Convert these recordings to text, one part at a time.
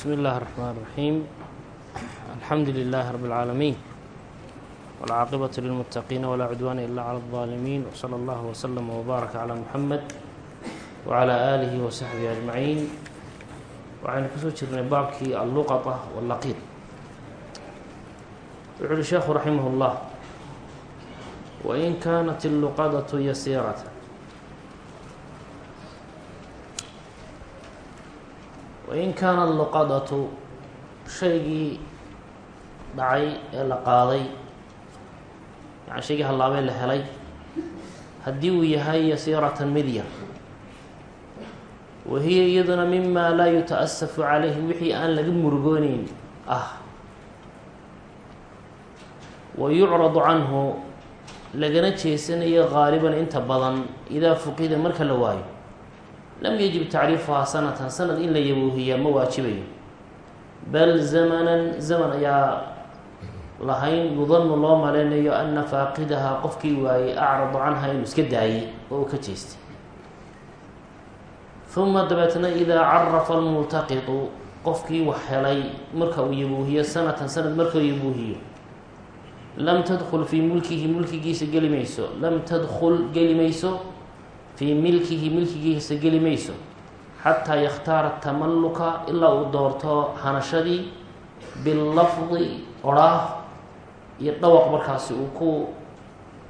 بسم الله الرحمن الرحيم الحمد لله رب العالمين والعاقبة للمتقين ولا عدوان إلا على الظالمين وصلى الله وسلم وبارك على محمد وعلى آله وصحبه أجمعين waxaynu kusoo jirnay baabkii alluqطة والlaqiid wuxu uhi sheekhu raximah الlah wain kaanat الluqadaة yasiirata wain kaana luqadatu shaygii dhacay ee la qaaday yani shaygii hallaabee la helay haddii uu yahay yasiiratan midya wa hiya iyaduna mima laa yuta-asafu calayhi wixii aan laga murugooneyn ah wa yucradu canhu lagana jeesanayo qaaliban inta badan idaa fuqida marka la waayo lam yajib tacriifuhaa sanatan sanad in la yaboohiyaa ma waajibayo bal zamanan zaman ayaa lahayn yudanu loo maleynayo ana faaqidahaa qofkii waayey acradu canha inuu iska daayey oo uu ka jeestay uma dabeetna idaa carafa almultaqitu qofkii wax helay marka uu yaboohiyo sanatan sanad marka uu yaboohiyo lam tadkul fii mulkihi mulkigiisa geli mayso lam tadkul geli mayso fii milkihi milkigiisa geli mayso. Xataa yakhtaara tamalluka ilaa uu doorto hanashadii billafdi odhaah iyo dhawaq markaasi uu ku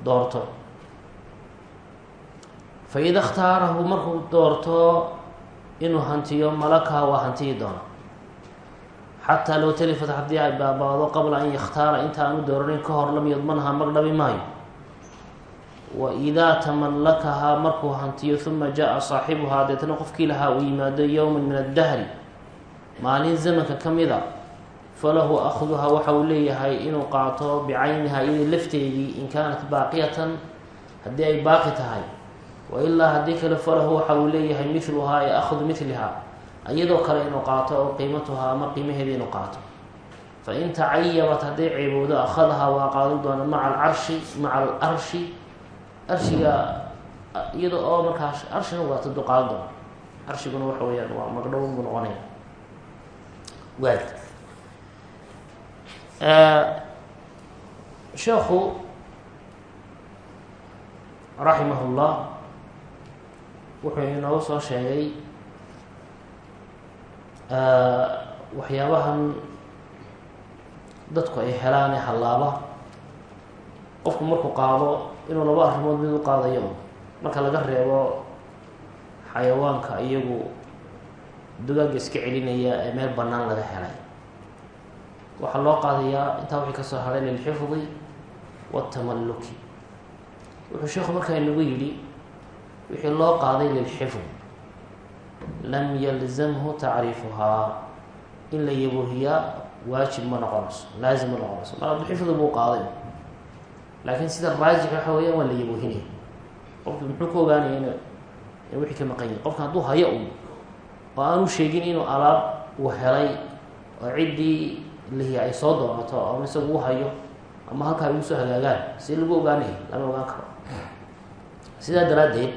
doorto. Fa ida khtaarahu markuu doorto inuu hantiyo malakaha waa hantiyi doona xataa low talifat haddii ay baabaado qabla an yakhtaara inta aanu dooranin ka hor lam yadmanha magdhabi maayo wa idaa tamallakahaa markuu hantiyo uma jaa saaxibuhaa deetna qofkii lahaa uu yimaado yowman min addahri maalin zamanka ka mida falahu akhduhaa waxa uu leeyahay inuu qaato bicaynihaa iyadii lafteedii in kaanat baaqiyatan haddii ay baaqi tahay. Wa ilaa haddii kale falahu waxa uu leeyahay miluhaa ee akhdu milihaa iyadoo kale inuu qaato oo qiimatuhaa ama qiimaheedii inuu qaato. Fa in tacayabat hadday ceebowdo akhadahaa waa qaadan doona maca alcarshi maca alarshi arshiga iyada oo markaa arshina waata duqaadan doona arshiguna waxa weyaan waa magdhown buu noqonaya. Waad. Sheekhu raximah llah wuxuu inooga soo sheegay waxyaabahan dadku ay helaan ee hallaaba. Qofku markuu qaado inuu laba arrimood mid u qaadayo. Marka laga reebo xayawaanka iyagu dugaagga iska celinaya ee meel bannaan laga helay. Waxaa loo qaadayaa intaa wixii ka soo haray lilxifdi waatamalluki wuxuu sheekhu markaa inagu yidhi wixii loo qaaday lilxifd lam yalzamhu tacriifuhaa in la yaboohiyaa waajib ma noqonayso laazim ma noqonayso. Mar addu xifdi buu qaaday laakiin sida raajix waxa weeyaan waa la yaboohinaya qofki muxuu ka ogaanaya in in wixii ka maqan yahi qofka hadduu hayo un oo aanu sheegin inuu alaab uu helay oo ciddii lihi ay soo doonato ama isagu u hayo ama halkaa ugu soo hagaagaan si lagu ogaanaya lama ogaan karo. Sidaa daraaddeed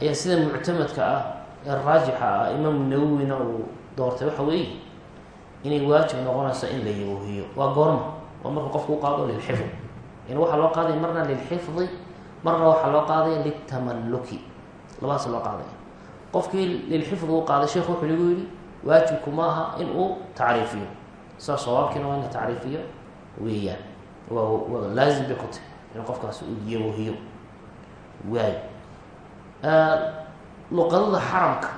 ayaa sida muctamadka ah ee raajixa ah imaamu nawowina uu doortay waxa weeye inay waajib noqonayso in la yaboohiyo. Waa goorma waa marka qofku u qaado lilxifd in waxaa loo qaadaya marna lilxifdi marna waxaa loo qaadaya liltamalluki labadaas loo qaadaya qofkii lilxifdi u qaaday sheekhu wuxuu nagu yihi waajibku ma aha in uu tacriifiyo. Saa sawaabkiina waa in la tacriifiyo weeyaan waa laazim bay ku tahy in qofkaasi uu yaboohiyo waay. Luqadada xaramka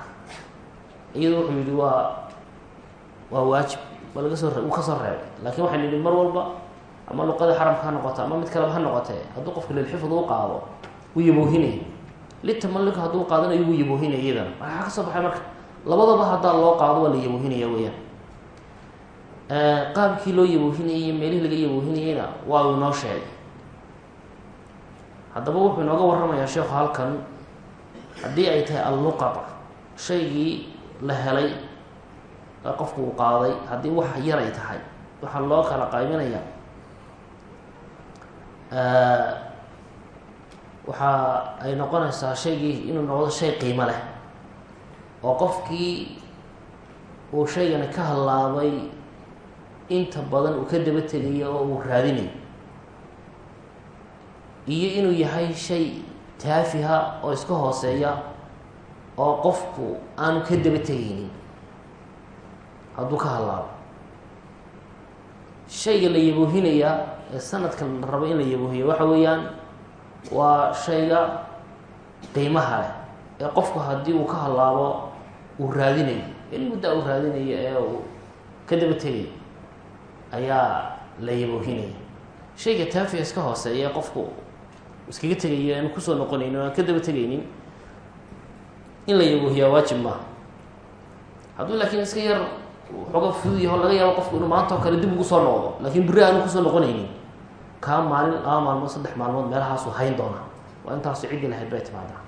iyado wuxuu yihi waa waa waajib. Waa laga soo uu ka soo reebay. Lakin waxaynu yihi mar walba ama luqadii xaramka ha noqoto ama mid kaleba ha noqotee hadduu qofka lilxifd u qaado wuu yaboohinaya litamalluka hadduu qaadanayo wuu yaboohinaya iyadana. Waxaa ka soo baxay marka labadaba haddaa loo qaado waa la yaboohinaya weyaan qaabkii loo yaboohinayay iyo meelihii laga yaboohinayeyna waa uu inoo sheegay. Haddaba wuxuu inooga warramayaa sheekhu halkan haddii ay tahay alluqata shaygii la helay qofku uu qaaday haddii wax yar ay tahay waxaa loo kala qaybinaya waxa ay noqonaysaa shaygii inuu noqdo shay qiimo leh. Oo qofkii uu shaygani ka hallaabay inta badan uu ka daba tegayo oo uu raadinayo iyo inuu yahay shay taafiha oo iska hooseeya oo qofku aanu ka daba tegaynin. Hadduu ka hallaabo shayga la yaboohinayaa ee sanadka la rabo in la yaboohiyo waxa weeyaan waa shayga qiimaha leh ee qofku haddii uu ka hallaabo uu raadinayo. In muddaa uu raadinayo ee uu ka daba tegayo ayaa la yaboohinaya shayga taafiha iska hooseeya ee qofku iskaga tegayo aanu ku soo noqonaynin o aan ka daba tegaynin in la yaboohiyaa waajib maaha. Hadduu laakiin iska yar xooga fudud yaho laga yaabo qofku inuu maanta oo kale dib ugu soo noqdo laakiin berri aanu ku soo noqonaynin kaa maalin laba maalmood saddex maalmood meelahaasu hayn doonaa. Waa intaasu ciddii lahayd bay timaadaa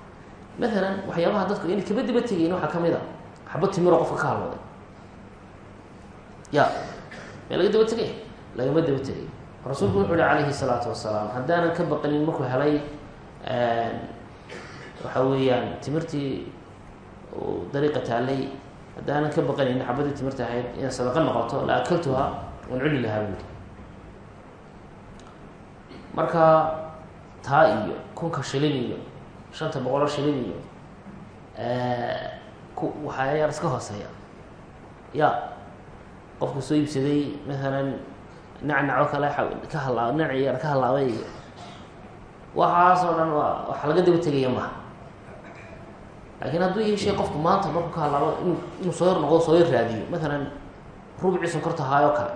maalan waxyaabaha dadku inay kaba daba tegayin waxaa ka mid a xaba timiro qofka ka halooday ya mee laga daba tegay? Lagama daba tegay. Rasuulku wuxu uhi calayhi salaatu wasalaam haddaanan ka baqanin markuu helay waxa weeyaan timirtii dariiqa taallay haddaanan ka baqanin xabadii timirta ahayd inay sadaqa noqoto la akaltuha wan cuni lahaa buuli marka taa iyo kunka shilin iyo shanta boqolo shilin iyo waxaa yar iska hooseeya. Ya qofku soo iibsaday maalan nacnaco kale ka halaa naci yar ka hallaabay iyo waxaasoo dhan waa wax laga daba tegaya maha laakiin hadduu yeeshay qofku maanta markuu ka hallaabo in inuu soo yar noqdo soo yar raadiyo maalan rubcii sonkorta haayoo kale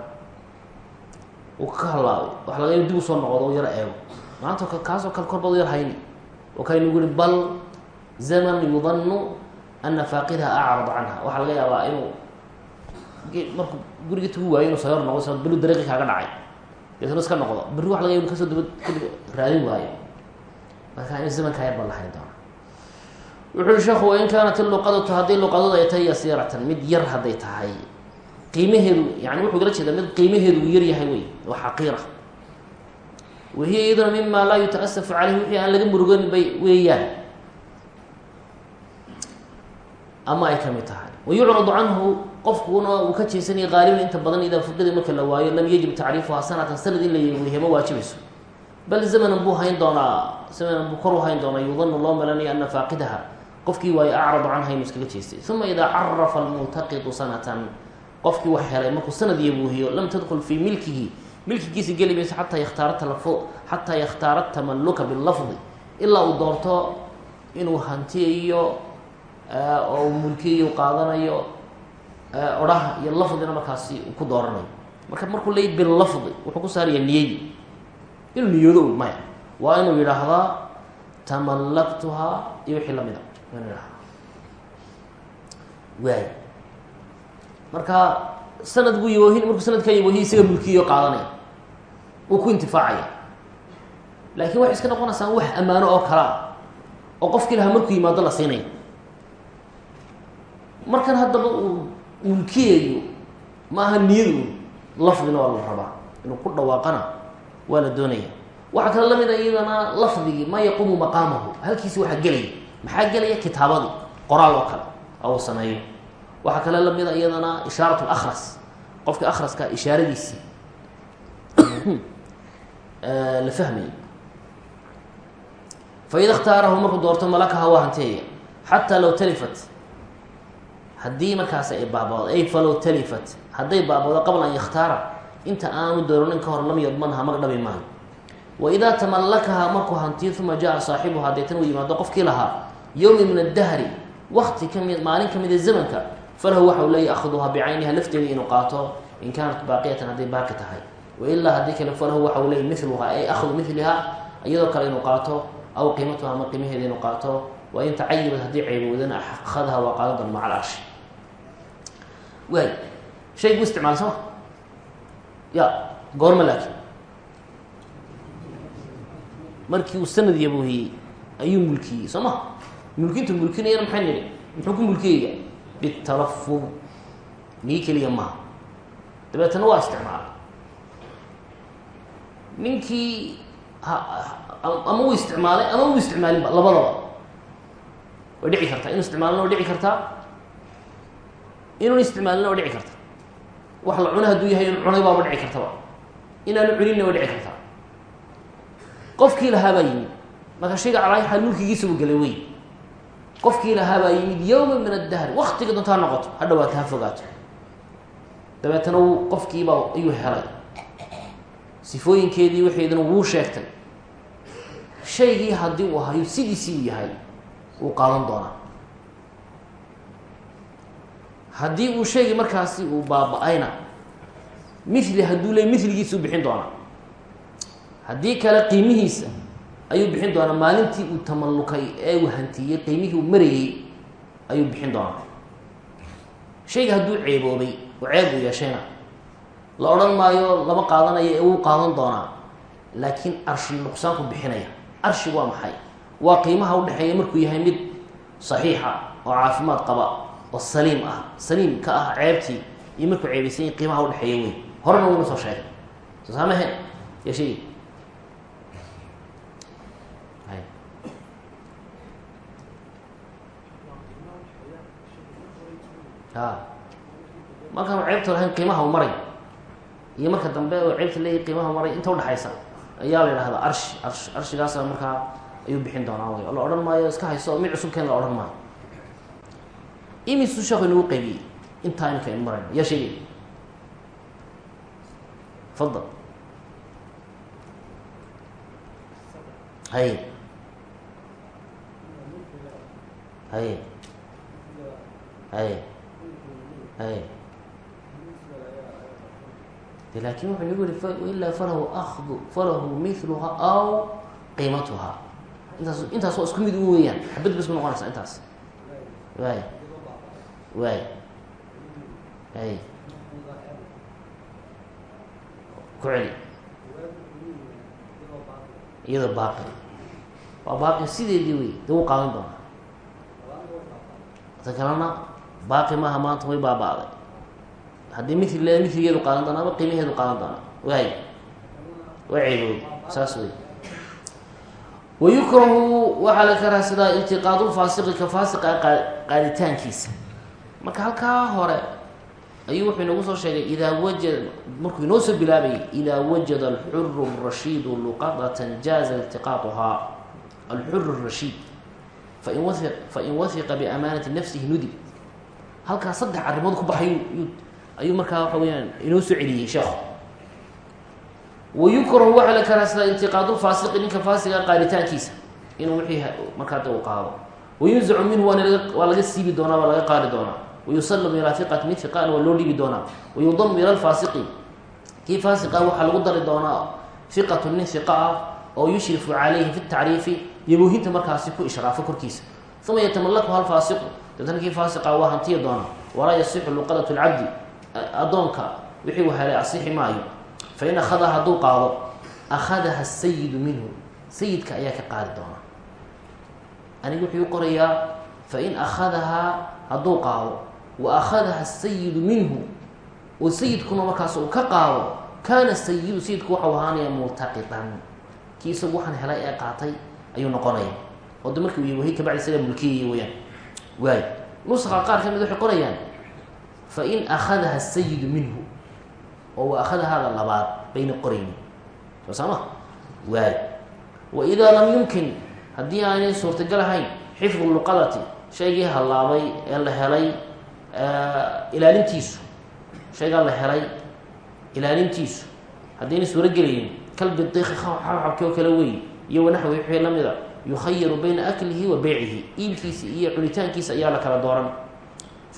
uu ka hallaabay wax laga dib u soo noqdo u yar eego. Maanta kaasoo kale korbaad u yar hayni. Oo kale uri bal zaman yudanu ana faaqidaha acrada canha. Waxaa laga yaabaa inuu markuu guriga tugu waayo inuu soo yar noqdo belu dariiqi kaaga dhacay. Deetna iska noqdo berri wax laga inu ka soo daba raadin waayo. Marka in zamankaa yar baa la doona wuxu sheekhu wain kaanat iluqadatu haddii luqadadu ay tahay yasiiratan mid yar hadday tahay qiimaheedu yani wuxuu gala jeedaa mid qiimaheedu uu yar yahay wey waa xaqiira. Wahiya iyaduna mima laa yutaasafu caleyh wixii aan laga muruganin bay weeyaan. Ama ay ka mid tahay. Wayucradu canhu qofkuna uu ka jeesanaya qaaliban inta badan idaa fugada marka la waayo lam yajib tacriifuhaa sanatan sanad in la yeeweehe ma waajibayso bal zamanan buu hayn doonaa zamanan buu kor u hayn doonaa yudanu loo malanaya ana faaqidaha qofkii waayo acradu canha inuu iskaga jeestay. Uma idaa carafa almultaqitu sanatan qofkii wax helay markuu sanad yabuuhiyo lam tadkul fii milkihi milkigiisa geli mayso xataa yakhtaara talafo xataa yakhtaara tamaluka bilafdi ilaa uu doorto inuu hantiyayo oo uu mulkiyayo qaadanayo odhaha iyo lafdina markaasi ku dooranayo. Marka markuu leey bilafdi wuxuu ku saaraya niyadii inuu niyoodo maya. Waa inuu yidhaahdaa tamallaktuhaa iyo wixii la mid a. Inuu yidhahda waay marka sanad buu yaboohin markuu sanadkaa yaboohiya isaga mulkiyo qaadanaya wuu ku intifaacaya laakiin waxay iska noqonaysaa wax ammaano oo kale ah. Oo qofkii lahaa markuu yimaado la siinaya markan haddaba uu mulkiyayo ma aha niyadu lafdina waa la rabaa. Inuu ku dhawaaqana waa la doonaya. Waxaa kale la mid a iyadana lafdigii ma yaquumu maqaamahu halkiisi waxaa gelaya. Maxaa gelaya kitaabadii qoraal oo kale. Oo uu sameeyo waxaa kale la mid a iyadana ishaarat lakhras qofka akhraska ishaaradiisii la fahmayo faida اkhtaarahu markuu doorto malakaha waa hanteeya xataa low talifat. Haddii markaas ay baabado ay falow talifat. Hadday baabado qabla an yakhtaara inta aanu dooranin ka hor lam yadmanha mag dhabi maayo waidaa tamallakaha markuu hantiyo uma jaa saaxibuhaa deetan uu yimaado qofkii lahaa yowmi min addahri wakti kami maalin kamida zamanka falahu waxa uu leeya akhduhaa bicayniha lafteeda inuu qaato in kaanat baaqiyatan hadday baaqi tahay wailaa haddii kale falahu waxa uu leeya miluhaa ay akhdu milihaa iyadoo kale inuu qaato aw qiimatuha ama qiimaheeda inuu qaato wa in tacayibad haddii ceybowdana akhadaha waa qaadan doona maca alcarshi waay laakiin markii uu sanad yabuuhiyey ayuu mulkiyey ma mulkintu mulkinayana maxay nidhi muxuu ku mulkiyaya bitalafud nii keliya maaha dabeetana waa isticmaala ninkii ama uu isticmaalay ama uu isticmaalinba labadaba way dhici kartaa inuu isticmaalana way dhici kartaa inuun isticmaalina waa dhici karta wax la cuno hadduu yahay inu cunay baaba dhici kartaba inaanu cuninna waa dhici karta qofkii lahaabaa yimid marka shayga calaayaxa mulkigiisa uu galay wey qofkii lahaabaa yimid yowma min addahri waktiga doonto ha noqoto ha dhawaato ha fogaato. Dabeetana wuu qofkiibaa ayuu helay. Sifooyinkeedii waxeedina wuu sheegtay. Shaygii haddii uu hayo sidiisii uu yahay wuu qaadan doonaa. Haddii uu shaygii markaasi uu baaba-ayna mithli hadduu leey mithligiisa u bixin doonaa. Haddii kale qiimihiisa ayuu bixin doonaa. Maalintii uu tamallukay ee uu hantiyey qiimihii uu marayey ayuu bixin doonaa. Shayga hadduu ceeboobay oo ceeb uu yeeshayna. La odhan maayo lama qaadanayo ee wuu qaadan doonaa. Laakiin arshi nuqsaanku bixinaya. Arshi waa maxay? Waa qiimaha udhexeeya markuu yahay mid saxiixa oo caafimaad qaba oo saliim ah saliim ka ah ceebtii iyo markuu ceebaysan yahi qiimaha udhexeeya wey horena wuna soo sheegay. Soo saamahe ya sheegi a markaan ceebta lahayn qiimaha maray. Iyo marka dambe oo ceebta leeyahy qiimaha maray inta udhexaysa ayaa la yidhahdaa arshi arsh arshigaasa markaa ayuu bixin doonaa wy la odhan maayo iska hayso mid cusub keen la odhan maayo. Imisu sheeku inagu qaybiyey intaa iminka in marayno. Yaa sheegay fadal haye haye haye laakin wuxuu nagu yihi ilaa falahu akdu falahu miluha aw qiimatuha intaas intaas waa isku mid u weeyaan xabad ba isku noqonaysa intaas waay waay ay ku celi iyadoo baaqi waa baaqi sideedii wey de wuu baaqi maaha maanta way baaba-day. Haddii mil le miligeedu qaadan doona ama qiimaheedu qaadan doona waay waa saas wey wayukrahu waxaa la karaa sidaa iltiqaadulfaasiqi ka faasiqa qaaditaankiisa. Marka halkaa hore ayuu wuxuu inagu soo sheegay idaa wajada markuu inoo soo bilaabayay idaa wajada alxuru rashiidu luqadatan jaaza iltiqaaطuhaa alxuru rashiid fain wa fain wahiqa biamaanati nafsihi nudib halkaa saddex arrimood ku baxay ayuu markaa waxa weyaan inoo soo celiyey sheekhu wayukrahu waxaa la karaa sida iltiqaadulfaasiqi ninka faasiga qaaditaankiisa inuu wixii markaa de uu qaado. Wayunzacu minhu waa laga siibi doonaa waa laga qaadi doonaa. Wayusallamu ilaa hiqati mid hiqaana waa loo dhibi doonaa. Wayudamu ila lfaasiqi kii faasiqa waxaa lagu dari doonaa hiqatu nin hiqa ah oo yushrifu calayhi fi tacriifi yaboohinta markaasi ku ishraafo korkiisa uma yatamalaku hal faasiqu deetana kii faasiqa waa hantiya doona walaa yasixu luqadat lcabdi addoonka wixii uu helay asixi maayo fain akhadaha hadduu qaado akhadaha sayidu minhu sayidka ayaa ka qaadi doona aniga wuxuu qorayaa fain akhadahaa hadduu qaado wa akhadaha sayidu minhu oo sayidkuna markaas uu ka qaado kaana sayidu sayidku waxau ahaanaya multaqitan kii isagu waxaan helay ee qaatay ayuu noqonaya oo de markii wahi kabacdi isaga mulkiyaya weyaan waay nusaqa qaar ka mid waxay qorayaan fain akhadaha sayidu minhu oo wa akhadahaada labaad bayna qoraynin soo saama? Waay wa idaa lam yumkin haddii aanay suurtagal ahayn xifdu luqadati shaygii hallaabay ee la helay ilaalintiisu shaygaa la helay ilaalintiisu haddayna suurogelayin kalbidiqi xabxabkii oo kale wey iyo wanaxwi wixii la yukhayaru bayna aklihi wa beycihi iibkiisa iyo cunitaankiisa ayaa la kala dooran.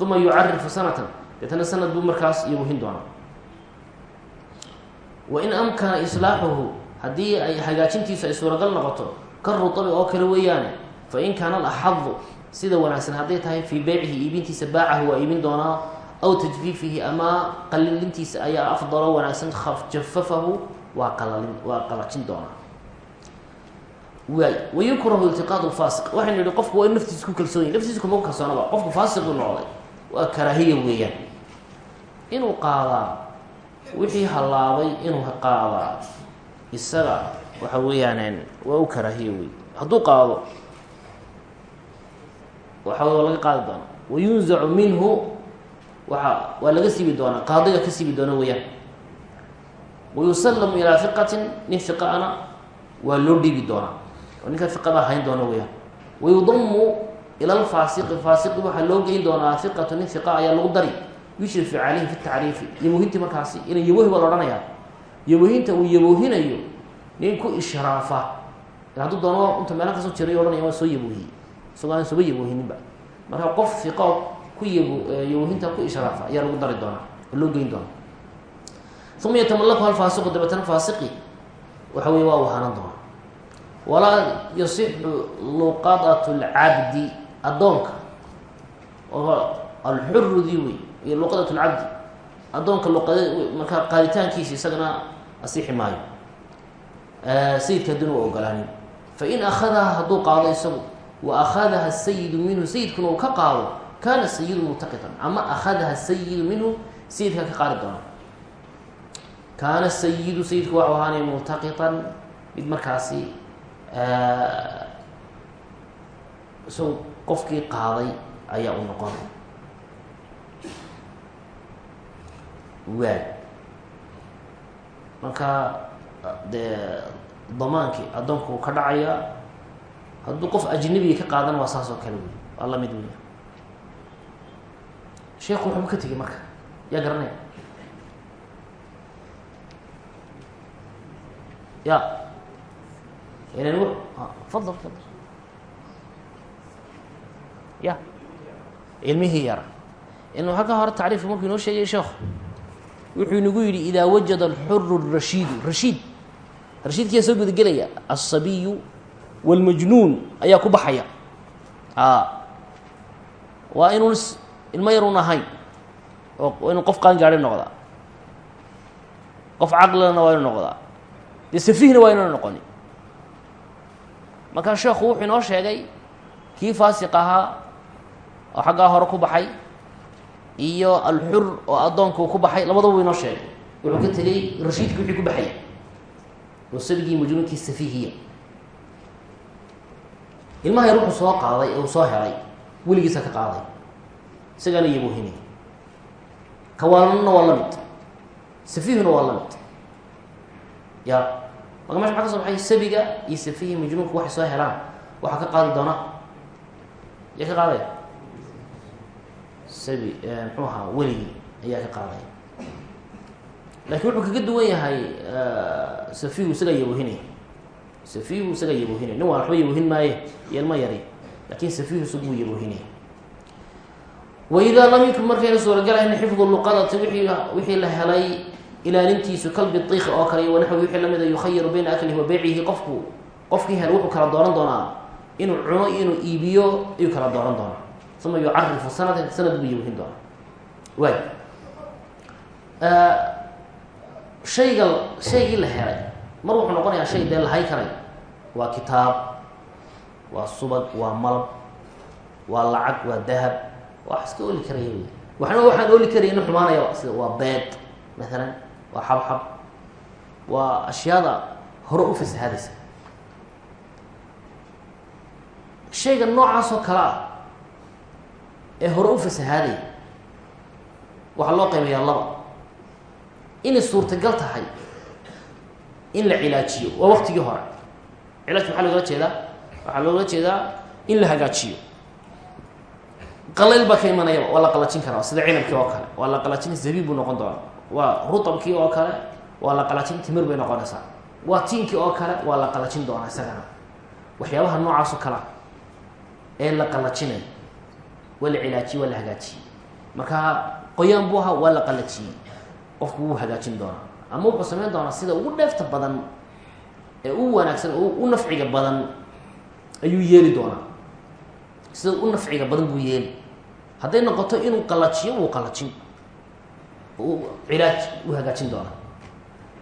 Uma yucarifu sanatan. Deetana sanad buu markaas iyobuhin doonaa wain amkana islaaxuhu haddii ay hagaajintiisu ay suuragal noqoto ka rutabi oo kale weeyaane fain kaana alaxadu sida wanaagsan hadday tahay fii beycihi iibintiisa baacahu waa iibin doonaa aw tajfiifihi ama qalilintiisa ayaa afdalo wanaagsan jafafahu waa qalalin waa qalajin doonaa waay wayukrahu iltiqaad lfaasiq waxaynu yihi qofku waa naftiisa ku kalsoon yahy naftiisa kuma kalsoonaba qofku faasiq buu noqday. Waa karaahiya weeyaan. Inuu qaadaa wixii hallaabay inuu qaadaa isaga waxa weeyaan waa u karaahiya wey hadduu qaado waxa waa laga qaadi doona wayunzacu minhu waa waa laga siibi doonaa qaadiga ka siibi doona weeyaan. Wayusallamu ilaa fiqatin nin fiqaana waa loo dhiibi doonaa oo ninka fiqadaa hayn doona weeyaan. Wayudamu ila lfaasiqi faasiqi waxaa loo geyn doonaa fiqatu nin fiqa ayaa lagu dari. Yushrifu caleyhi fi tacriifi. Yaboohintii markaasi ina yaboohi baa la odhanayaa yaboohinta uu yaboohinayo nin ku ishraafa. Hadduu doono inta meelo ka soo jiray ohanaya waa soo yaboohiyey isagoo aan soba yaboohininba. Marka qof fiqa ku yabo yaboohinta ku ishraafa ayaa lagu dari doonaa oo loo geyn doonaa. Uma yatamalakuha alfaasiqu dabeetana faasiqi. Waxa wey waa u hanan doona walaa yasixu luqadatu lcabdi addoonka. Oo alxurudii wey iyo luqadat lcabdi addoonka luqad markaa qaaditaankiisa isagana asixi maayo. Sayidka hadduna u ogolaanin. Fain akhadaha hadduu qaado isagu wa akhadaha sayidu minhu sayidkuna uu ka qaado kaana sayidu multaqitan ama akhadaha sayidu minhu sayidka ka qaadi doona kaana sayidu sayidku waxu ahaanay multaqitan mid markaasi isagu qofkii qaaday ayaa u noqonay waay marka dee damaankii addoonku ka dhacaya hadduu qof ajnabiga ka qaadana waa saas kale wey waa la mid weya sheekhu waxbuu ka tegey marka. Yaa garanaya? Ya ilan w fadal fadal ya ilmihii yara inu halkaa hore tacriifka markuu inoo sheegay sheekhu wuxuu inagu yidhi idaa wajada alxuru rashiidu rashiid rashiidkiyaa soo gudagelaya alsabiyu wاlmajnuun ayaa ku baxaya waa inuun ilmo yarun ahayn oo inuu qof qaan gaadhay noqdaa qof caqlilana waa inu noqdaa dee safihna waa inanu noqoni markaa sheekhu wuxuu inoo sheegay kii faasiq ahaa oo xaggaa hore ku baxay iyo alxur oo addoonku ku baxay labadaba inoo sheegay. Wuxuu ka tegey rashiidki wixii ku baxaya oo sabigii majnuunkii safihiya ilmaha yar wuxuu soo qaaday ee uu soo helay weligiisa ka qaaday. Isagaana yaboohinay kawaalana waa la mid. Safihuna waa la mid. Ya marka meesha maxa ka soo baxay sabiga iyo safihi majnuunku waxay soo helaan. Waxaa ka qaadi doona. Yaa ka qaadaya? Sabi muxuu ahaa weligii ayaa ka qaadaya. Lakin wuxuu kaga duwan yahay safihu isagaa yaboohinaya safihu isagaa yaboohinaya nin waan waxba yaboohin maaye ilmo yari. Lakin safihu isaguu yaboohinaya waidaa lam yakun markayna suuragalahayn xifdu luqadati wiii wixii la helay ilaalintiisu kalbiiq oo kale iyo wanaxwi wixii lamida yukhayaru bayna aklihi wa beycihi qofku qofkii hel wuxuu kala dooran doonaa. Inuu cuno inuu iibiyo ayuu kala dooran doonaa. Uma yucarifu sanatan sanad buu yaboohin doonaa. Waay. Shayga shaygii la helay mar wuxuu noqonayaa shay dee lahay karay. Waa kitaab waa subag waa malab waa lacag waa dahab wax iska oli karaya waxna waxaan oli karaya inu xumaanaya sida waa beed maalan waa xabxab waa ashyaada hore u fasahaadaysa. Shayga noocaas oo kale ah ee hore u fasahaadaya waxaa loo qaybayaa laba. Inay suurtagal tahay in la cilaajiyo waa waqtigii hore. Cilaajka maxaa loogala jeedaa? Waxaa loogala jeedaa in la hagaajiyo. Qalayl baa ka imanayaba waa la qalajin karaa sida cinabkii oo kale. Waa la qalajin zabiib buu noqon doonaa waa rutabkii oo kale waa la qalajin timir bay noqonaysaa. Waa tiinkii oo kale waa la qalajin doonaa isagana. Waxyaabaha noocaas oo kalea ee la qalajinay waa la cilaajiyey waa la hagaajiyey. Marka qoyaan buu ahaa waa la qalajiyey. Qofku wuu hagaajin doonaa. Ama wuxuu samayn doonaa sida ugu dheefta badan ee u wanaagsan u nafciga badan ayuu yeeli doonaa. Sida u nafciga badan buu yeeli. Hadday noqoto inuu qalajiyo wuu qalajin cilaaj uu hagaajin doonaa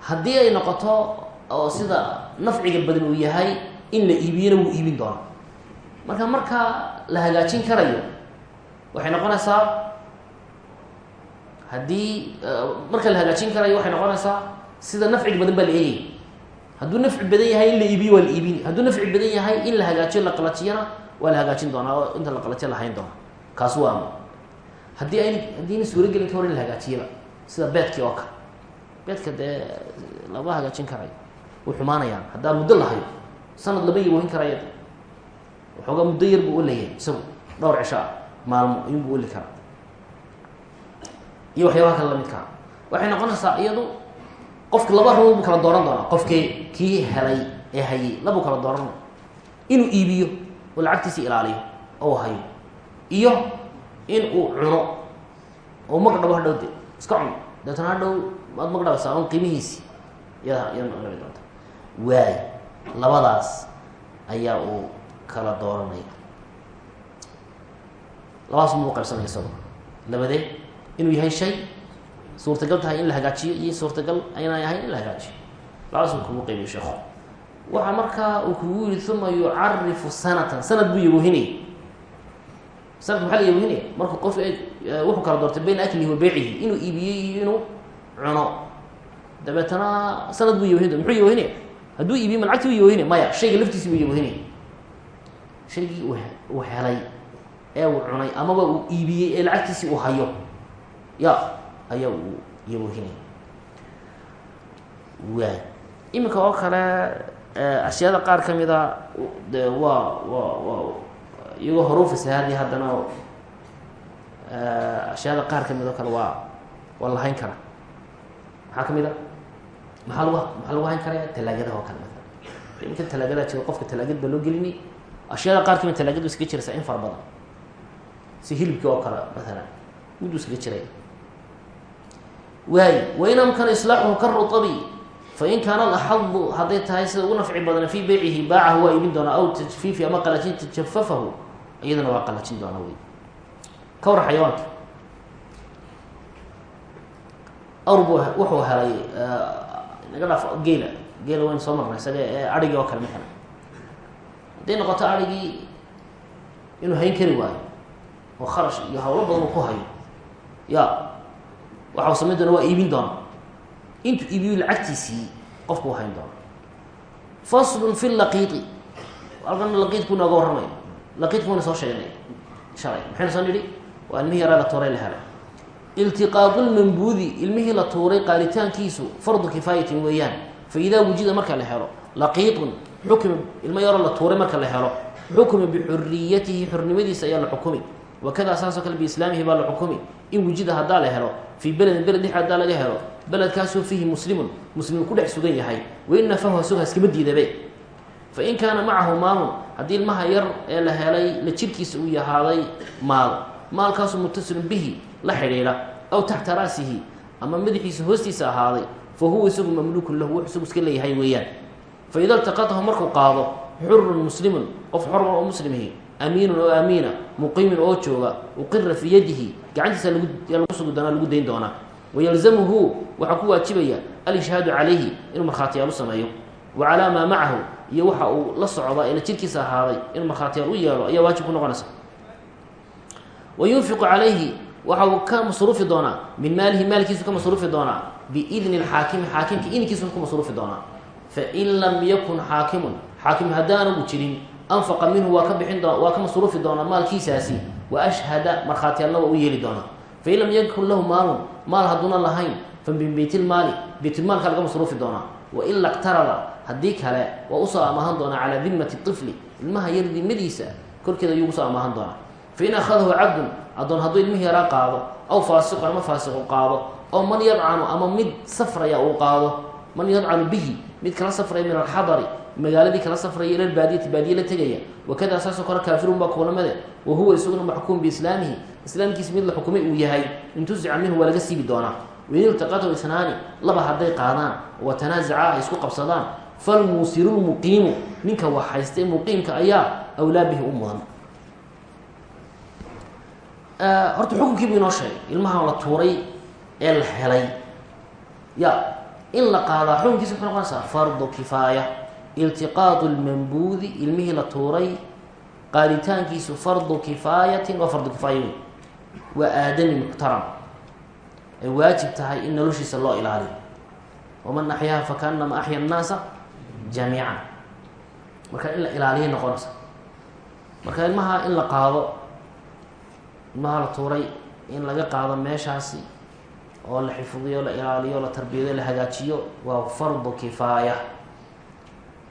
haddii ay noqoto oo sida nafciga badan uu yahay in la iibiyona wuu iibin doonaa. Marka markaa la hagaajin karayo waxay noqonaysaa haddii marka la hagaajin karayo waxay noqonaysaa sida nafciga badan baa la eegaya hadduu nafci badan yahay in la iibiyo waa la iibini hadduu nafci badan yahay in la hagaajiyo la qalajiyana waa la hagaajin doonaa. Oo inta la qalajiya la doona kaas waa haddii ayn haddii ayna suuragelin ka hor in la hagaajiyaba sida beedkii oo kale. Beedka dee lama hagaajin karayo way xumaanayaan haddaa muddo lahayo sanad lama yawohin karaya waxoogaa muddo yar buu oleeyahay isagu dhowr cisho ah maalmo ayuunbuu oli karaa. Iyo waxyaabaha kale lamidkaa waxay noqonaysaa iyadu qofka laba arrimood buu kala dooran doonaa. Qofkii kii helay ee hayay labuu kala dooranaya inuu iibiyo oo lacagtiisi ilaaliyo oo hayo. Iyo in uu cuno oo magdhabo hadhow de iska cuno deetana hadhow maad magdhabaysaa on qiimihiisi iyada iyada nabi doonta waay labadaas ayaa uu kala dooranaya labadaas muu qaybsanaya isago labadee inuu yahay shay suurtagal tahay in la hagaajiyo iyo suurtagal aynay ahayn in la hagaajiyo labadaas uu kugu qaybiyo sheekhu waxaa markaa uu kugu yihi uma yucarifu sanatan. Sanad buu yabohinaya sanadka maxaa la yabohinaya markuu qof wuxuu kala doortay bayna aklihi wa beycihi inuu iibiyey inuu cuno. Dabeetana sanad buu yabohin muxuu yabohinaya hadduu iibiye ma lacagti u yabohinaya maya shayga laftiisi buu yabohinaya shaygii uu helay ee uu cunay amaba uu iibiyey ee lacagtiisii uu hayo. Ya ayaa uu yabohinaya waay iminka oo kale ashyaada qaar ka mida waa waa waa iyagoo horuufa sahaadi haddana ashyaada qaar ka mid oo kale waa waa la hayn karaa. Maxaa ka mid a maxaa lagu maxaa lagu hayn karaya? Talaagadaha oo kale. Maala iminka talaagadaa jiro qofka talaagad baa loo gelinay ashyaada qaar ka mid talaagadu iskaga jiraysaa in fara badan. Si hilibkii oo kale maalan muddu iskaga jiraya waay wain amkana islaaxuhu ka rutabi fain kaana alaxadu hadday tahay sida ugu nafci badan fii beycihi baacahu waa iibin doonaa aw tajfiifi ama qalajin tajafafahu iyadana waa qalajin doonaa wey ka war xayawaanka. Awr bu wuxuu helay naga dhaaf geela. Geela waynu soo marnay isaga ee arigii oo kale maxala hadday noqoto arigii inuu hayn kari waayo oo kharash iyo hawlo badan uu ku hayo ya waxau samayn doona waa iibin doona. Intuu iibiyu lacagtiisii qofku u hayn doona. Faslun fi laqiidi halkan laqiidku inooga warramay laqiidku wayna soo sheegnay shalay maxaynu soo nidhi waa ilmihii yaraa la tuuray la helay iltiqaadu lmambuudi ilmihii la tuuray qaalitaankiisu fardu kifaayatin weeyaan fa idaa wujida marka la helo laqiidun xukmi ilmo yaroo la tuuray marka la helo xukma bixuriyatihi xornimadiisa ayaa la xukumi wakadaa saasoo kale biislaamihi baa la xukumi in wujida haddaa la helo fii beledin beled dhex haddaa laga helo beledkaasoo fiihi muslimun muslim ku dhex sugan yahay wain nafahu asagoo haskama diidabe fain kaana macahu maalun haddii ilmaha yar ee la helay la jirkiisa uu yahaaday maal. Maalkaasoo mutasilun bihi la xidhiidha aw taxta ra'sihi ama madaxiisa hoostiisa ahaaday fa huwa isagu mamluukun lahu wuxu isagu iska leeyahay weeyaan. Fa ida iltaqatahu markuu qaado xurun muslimun qof xor oo muslimhi amiinun oo amiina muqiimin oo jooga uqira fii yadihi gacantiisa lagu doonaa lagu dayn doonaa. Wayalzamuhu waxaa ku waajibaya alishhaadu calayhi inuu markhaatiyaal u sameeyo wa calaa maa macahu iyo waxa uu la socda ee la jirkiisa ahaaday inuu markhaatiyaal u yeelo ayaa waajib ku noqonaysa. Wa yunfiqu calayhi waxa uu ka masruufi doonaa min maalihi maalkiisu ka masruufi doonaa biidni lxaakimi xaakimka idinkiisu ku masruufi doonaa. Fain lam yakun xaakimun xaakim haddaanagu jirin anfaqa minhu waa ka bixin waa ka masruufi doonaa maalkiisaasi wa ashhada markhaatiyaalna waa u yeeli doonaa. Fain lam yakun lahu maalun maal hadduuna lahayn fa min beytilmaali beytulmaalka laga masruufi doonaa. Waila qtarada haddii kale waa u soo amaahan doonaa calaa dimati طifli ilmaha yar dimadiisa korkeeda ayuu ku soo amaahan doonaa. Fain akhadahu cabdun addoon hadduu ilmihii yaraa qaado aw faasiqu ama faasiqu qaado oo man yadcanu ama mid safraya uu qaado man yadcanu bihi mid kala safraya min alxadari magaaladii kala safraya ila baadiyati baadiye la tegaya wakadaa saasoo kale kaafirun baa kulamade wa huwa isaguna maxkuum biislaamihi islaamkiisa mid la xukumay uu yahay intusica minhu waa laga siibi doonaa. Wain iltaqatahu isnaani laba hadday qaadaan wa tanaasaca ay isku qabsadaan falmuusiru lmuqiimu ninka wax haysta ee muqiimka ayaa awlaa bihi u mudan horta xukunkii buu inoo sheegay ilmaha la tuuray ee la helay. Ya in la qaadaa xukunkiisa muxuu noqonaysaa fardu kifaaya iltiqaadu lmambuudi ilmihii la tuuray qaaditaankiisu fardu kifaayatin waa fardu kifaaya wey waa aadami muxtaram. Ay waajib tahay in noloshiisa loo ilaaliyo. Waman axyaaha fakaanama axya annaasa jamiican marka in la ilaaliyay noqonaysa marka ilmaha in la qaado ilmaha la tuuray in laga qaado meeshaasi oo la xifdiyo la ilaaliyo la tarbiyado la hagaajiyo waa fardu kifaaya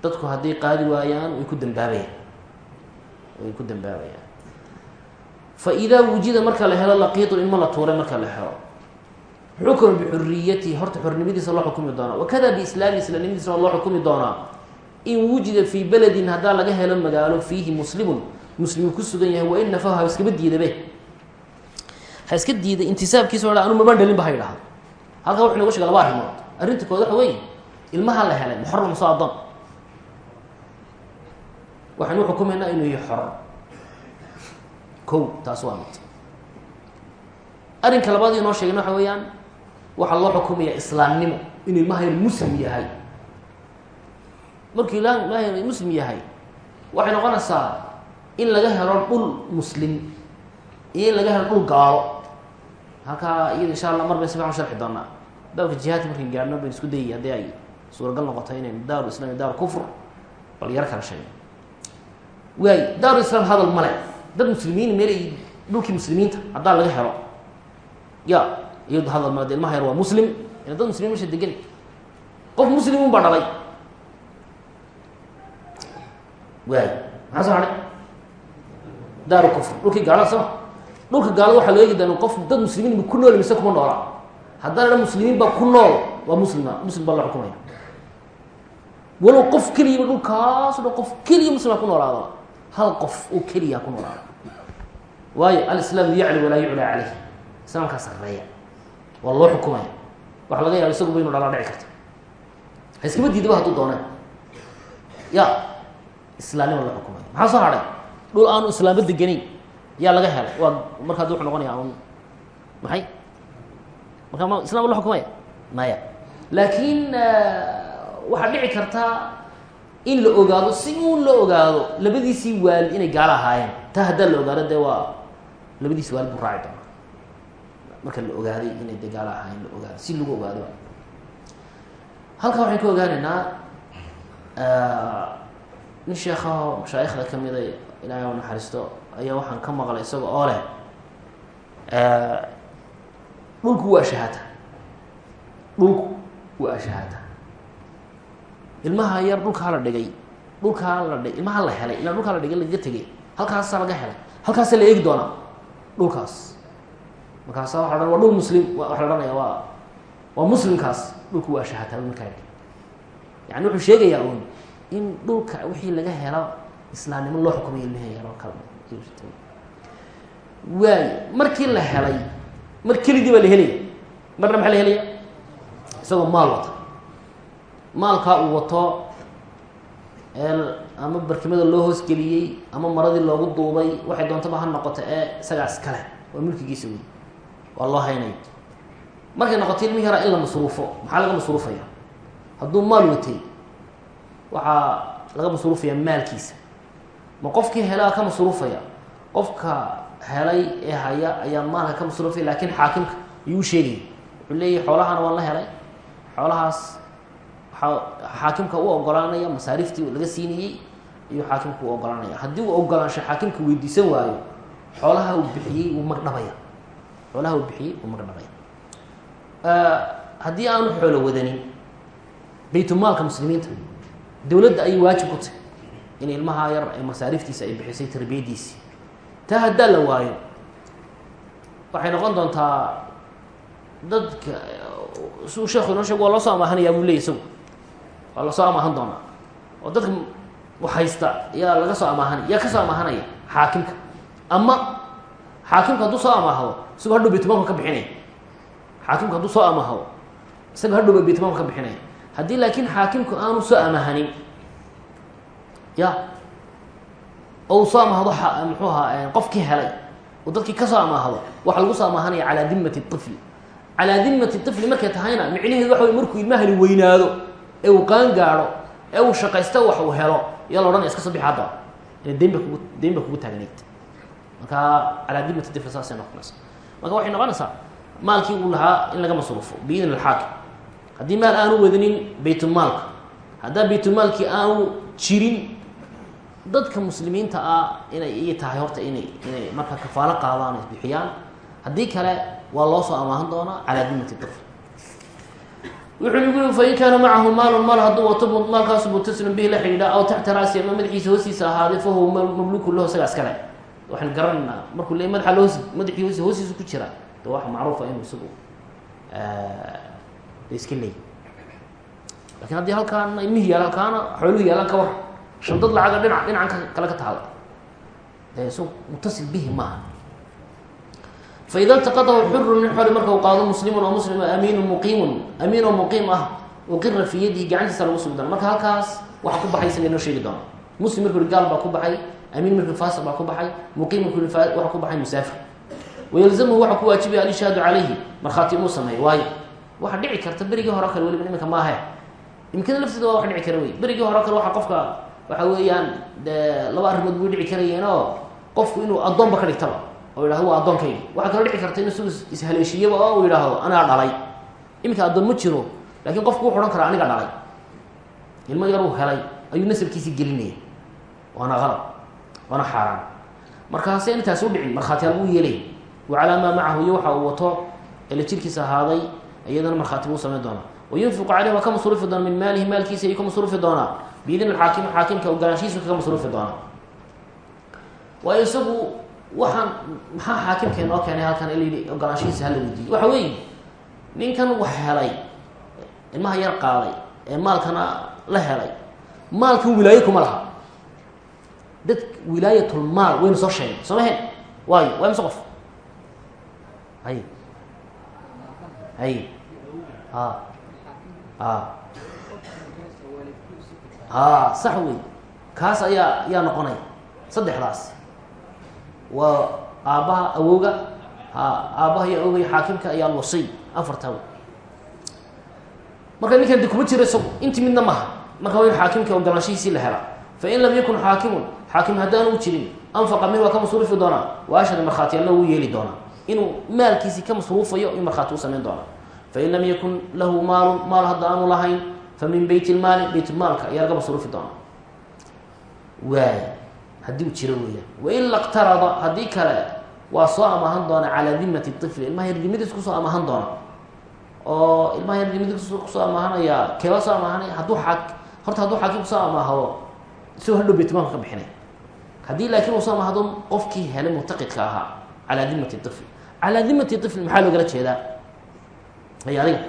dadku hadday qaadi waayaan way ku dambaabayaan way ku dambaabayaan fa idaa wujida marka la helo laqiitu ilmo la tuuray marka la helo xukm bixuriyatihi horta xornimadiisa loo xukumi doonaa. Wakada biislaami islaamnimadiisna loo xukumi doonaa. In wujida fii beledin haddaa laga helo magaalo fiihi muslimun muslimu ku sugan yahay wain nafahu ha iskaba diidabe ha iska diida intisaabkiisa o anu mabaan dhalin ba ha yidhahdo halkaa wuxu noga shega laba arrimood. Arrinta kood waxa weeye ilmaha la helay muxaram soo adoon. Waxaynu xukumaynaa inuu yahay xor kow taas waa mid. Arrinka labaad inoo sheegna waxa weeyaan waxaa loo xukumaya islaamnimo inuu yar muslim yahay. Markuu yar muslim yahay waxay noqonaysaa in laga helo dhul muslim iyo in laga helo dhul gaalo. Halkaa iyada insha allah mar bay si fiican sharxi doonaa. Baabka jihaadka markay gaadhno bayn isku dayay haddii ay suuragal noqoto inaynu daaru islam iyo daaru kufr bal yaro kala sheegno waay daaru islam hadal male dad muslimiin meel dhulkii muslimiinta haddaa laga helo. Ya iyado hadal male de ilmaha yar waa muslim. Ina dad muslimiin meesha degan qof muslimun baa dhalay. Waay maxaa soo hadhay daaru kufr. Dhulkii gaalada sama dhulka gaalada waxaa loo eegi qof dad muslimiin ku nool mise kuma noola. Haddana dha muslimiin baa ku nool waa muslima muslim baa la xukumaya. Walow qof keliyaba dhulkaaso dhan qof keliya muslima ku noolaada hal qof oo keliya ku noolaada waayo alislaam yacli walaa yuclaa caleyh islaamkaa sarreeya waa loo xukumaya waxa laga yaaba isaguba inu dhalaa dhici karto ha iskama diidaba hadduu dooneen ya islaamnima la xukumaya maxaa soo hadhay dhul aanu islaamba deganayn yaa laga helay? Waa marka adi wuxu noqonaya un maxay? Marka ma islam la xukumaya maya. Laakiin waxaa dhici kartaa in la ogaado si uun la ogaado labadiisii waalid inay gaalo ahaayeen. Taa haddaa la ogaado dee waa labadiisi waalid buu raaci doonaa marka la ogaaday inay dee gaalo ahaayeen la ogaado. Si lagu ogaado. Halkaa waxaan ka ogaanaynaa nin sheekhaho mashaayikhda kamida ilaahay u naxariisto ayaa waxaan ka maqlay isaga oo leh dhulku waa shahaata dhulku waa shahaata ilmaha yar dhulkaa la dhigay dhulkaa la dhig ilmaha la helay ilaa dhulkaa la dhigay lagaga tegay halkaasaa laga helay. Halkaasa la eegi doonaa. Dhulkaas markaasa waa waa dhul muslim. Waxa la odhanaya waa waa muslimkaas. Dhulku waa shahaata markaa yani wuxuu sheegayaa un in dhulka wixii laga helo islaamnimo loo xukumay yaroo kal waay markii la helay mar kelidii baa la helaya. Marna maxaa la helaya? Isagoo maal wata maalkaa uu wato ama barkimada loo hoosgeliyey ama maradii loogu duubay waxay doontaba ha noqoto ee isagaas kale waa mulkigiisa wey waa loo haynaya markay noqoto ilmihi yaraa in la masruufo maxaa laga masruufaya? Hadduu maal watay waxaa laga masruufaya maalkiisa. Ma qofkii helaa ka masruufaya? Qofka helay ee haya ayaa maalka ka masruufaya laakiin xaakimka ayuu sheegaya wuxuu leeyahy xoolahana waan la helay. Xoolahaas xaakimka u ogolaanaya masaariftii laga siinayey ayuu xaakimka u ogolaanaya haddii uu ogolaansho xaakimka weydiisan waayo xoolaha uu bixiyey wuu magdhabaya xoolaha bixiyey wuu magdhabaya haddii aanu xoolo wadanin baytulmaalka muslimiinta dowladda ayay waajib ku tahay in ilmaha yar ee masaariftiisa ay bixisay tarbiyadiisi. Taa haddaa la waayo waxay noqon doontaa dadka siuu sheekhu inoo sheeg waa loo soo amaahanayaa? buu leey isagu. Waa la soo amaahan doonaa. Oo dadka waxhaysta yaa laga soo amaahanay yaa ka soo amaahanaya xaakimka ama xaakimka hadduu soo amaahdo isagoo hadhow baytulmaalka ka bixinaya xaakimka hadduu soo amaahdo isagoo hadhow ba baytulmaalka ka bixinaya haddii laakiin xaakimku aanu soo amaahanin ya. Oo uu soo amaahdo muxuu ahaa qofkii helay oo dadkii ka soo amaahdo waxaa lagu soo amaahanaya calaa dimati طifli calaa dimati طifli markay tahayna micnaheedu waxa wey markuu ilmahani weynaado ee uu qaan gaadho ee uu shaqaysto wax uu helo yaa la odhanaya iska soo bix hadda deyn kugu deyn kugu taagnayd marka calaa dimati طifli saasay noqonaysa marka waxay noqonaysaa maalkii uu lahaa in laga masruufo biidn alxaakim haddii maal aanu wadanin baytulmaalka haddaa baytulmaalkii aanu jirin dadka muslimiinta ah inay ii tahay horta inay inay marka kafaalo qaadaan ay bixiyaan haddii kale waa loo soo amaahan doonaa calaa dimati طifl wuxuu nagu yii fain kaana macahu maalun maal hadduu wato maalkaasu mutasilun bihi la xidhiidha aw taxta ra'si ama madaxiisa hoostiisa ahaaday fa huwa mamluku lahu isagaa iskale waxaan garanaynaa markuu le madaxa lhoos madaxii hoos hoostiisa ku jira de waxa macruufa inuu isagu de iska leey laakiin haddii halkaana imihi yaal halkaana xooluhu yaalaan ka war shandad lacaga dhinac dhinacan kale ka taala. De isagu mutasil bihi maaha. Faida اltaqadahu xuru min xori marka uu qaado muslimun oo muslim amiinu muqiimun amiin oo muqiim ah uqira fii yadihi gacantiisa lagu sugi doona marka halkaas waxa ku baxay isaga inoo sheegi doona muslim marku gaal baa ku baxay amiin marku faasiq baa ku baxay muqiim waxa ku baxay musaafir. Wayalzamhu waxa ku waajibaya alishaadu calayhi markhaati inuu sameeyo waayo. Waxa dhici karta berigii hore o kale weliba iminka maahe imikada lafteeda waa wax dhici kara wey. Berigii waxa qofka waxa weeyaan laba arrimood buu dhici karayeen qofku inuu addoonba ka dhigtaba oo yidhahdo waa addoonkayga waxaa kaloo dhici karta in isagu ishaleeshiyaba oo uu yidhaahdo anigaa dhalay iminka addoon ma jiro laakiin qofku wuxu odhan karaa aniga dhalay ilmo yar uu helay ayuu nasabkiisii gelinaya waana qalab waana xaaraan. Markaase intaas u dhicin markhaatiyaal buu yeelay wa calaa maa macahu iyo waxa uu wato ele jirkiisa ahaaday iyadana markhaati buu samayn doonaa. Wayunfiqu caleyh waa ka masruufi doona min maalihi maalkiisa ayuu ka masruufi doonaa. Biidin alxaakim xaakimka ogolaanshihiisu kaga masruufi doonaa. Waayo isagu waxaan maxaa xaakimka inoo keenay halkan il yihi ogolaanshihiisa hala weydiiyo? Waxa weeye ninkan wax helay ilmaha yar qaaday ee maalkana la helay maalkan wilaayo kuma laha wilaayatulmaal waynu soo sheegay soo ma hen waayo waa mise qof? Hay hay a a a sax wey kaas ayaa ayaa noqonaya saddexdaas. Waa aabbaha awowga ha aabbaha iyo awogay xaakimka ayaa losay afartaa wey marka ninkan de kuma jiro isagu inti midna maha. Marka waa in xaakimka ogolaanshihiisii la helaa. Fain lam yakun xaakimun xaakim haddaanu jirin anfaqa min waa ka masruufi doonaa. Wa ashhada markhaatiyalna wuu yeeli doonaa. Inuu maalkiisii ka masruufayo in markhaati u samayn doonaa. Fain lam yakun lahu maalu maal hadda aanu lahayn fa min beyt lmaali beytulmaalka ayaa laga masruufi doonaa. Waay haddii uu jiro weeyaan. Waila qtarada haddii kale waa soo amaahan doona calaa dimati ifli ilmaha yar dimadiis ku soo amaahan doona oo ilmaha yar dimadiis ku soo amaahanaya keeba soo amaahanaya hadduu aa horta hadduu xaakim ku soo amaahdo isagoo hadhow beytulmaalka ka bixinay haddii laakiin uu soo amaahdo qofkii helay muctaqidka ahaa. Calaa dimati ifli calaa dimati ifli maxaa loogala jeedaa? Ay adiga.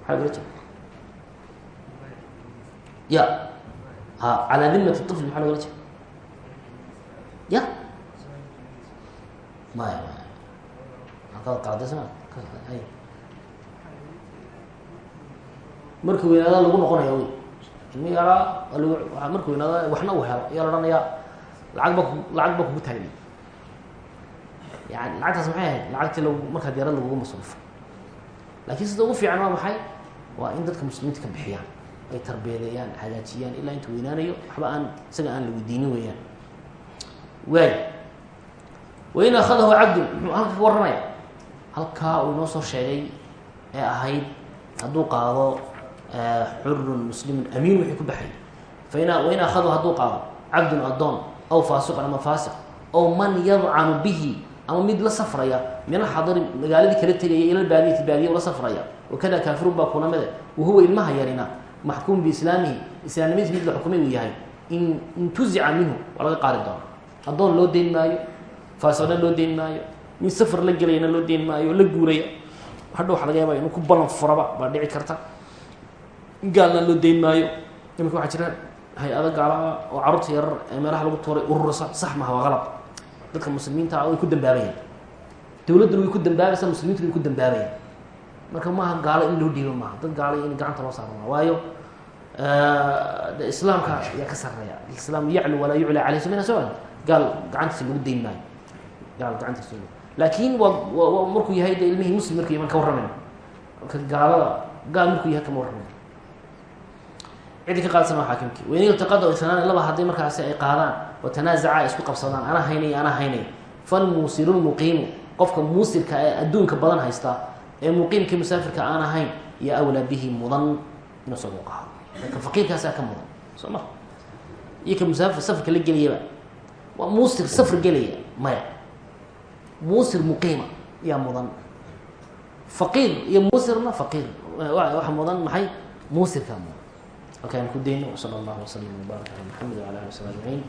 Maxaa logala jeeda ya. Ha calaa dimati ifl maxaa logala jeeda ya. Maya marka weynaada lagu noqonaya wey ilmi yaraa uu helo ayaa la odhanayaa lacag ba lacag ba kugu taagni ahayd? Lacagtii lag markaa diyaarad lagugu sida ugu fiican waa maxay? Waa in dadka muslimiinta ka bixiyaan ay tarbiyadeeyaan hagaajiyaan ilaa inta weynaanayo waxba aan isaga aan la weydiinin waay. Wain akhadahu cabdun muxuu halka ka halkaa uu inoo soo sheegay ee ahayd hadduu qaado xurun muslimun amiin wixii ku baxay fain wain akhadahu hadduu qaado cabdun addoon aw faasiqun ama faasiq aw man yadcanu bihi ama mid la safraya min alxadari magaaladii kala tegaya ila baadiyati baadiya ula safraya wakada kaafirun baa kuna mide wahuwa ilmaha yarina maxkuum biislaamihi islaamnimadiis mid la xukumay uu yahay in intuzica minhu waa laga qaari doona addoon loo deyn maayo faasiqna loo deyn maayo mid safar la gelayana loo deyn maayo la guuraya hadha waxa laga yaaba inuu ku ballan furaba baa dhici karta gaalna loo deyn maayo. Iminka waxaa jira hay'ado gaalaha oo carruurta yarar ee meelaha lagu tuuray urursa sax maha waa qalab dadka muslimiinta ah way ku dambaabayaan dowladduna way ku dambaabaysaa muslimiintuna way ku dambaabayaan marka maaha gaalo in loo dhiibo maaha dad gaalo in gacanta loo saaro maa waayo islaamka ayaa ka sareeya islaam yaclu walaa yucla caleyh samina so gaal gacantiisa lagu deyn maayo. Gaal gacantiisa laakiin waa waa markuu yahay de ilmihii muslim markuu yaman ka warramayno marka gaalada gaal markuu yahay kama warramayo ciddi ka qaadsan maa xaakimkii. Wain iltaqada itnaan laba hadday markaasi ay qaadaan oo tanaazaca ay isku qabsadaan ana haynay ana haynay. Falmuusiru lmuqiimu qofka muusirka ee adduunka badan haysta ee muqiimkii musaafirka aan ahayn iyo awlaa bihi mudan inuu isagu qaado ka faqiirkaasaa ka mudan. Soo ma. Musaafir safarka la gelayaba waa muusir safar gelaya maya. Muusir muqiima yaa mudan. Faqiir iyo muusirna faqiir. Waxa mudan maxay? Muusirkaa mudan halkaan ku dayno wsala allahu wasalam wbaarak ala maxamed wala ali w sab ajmaciin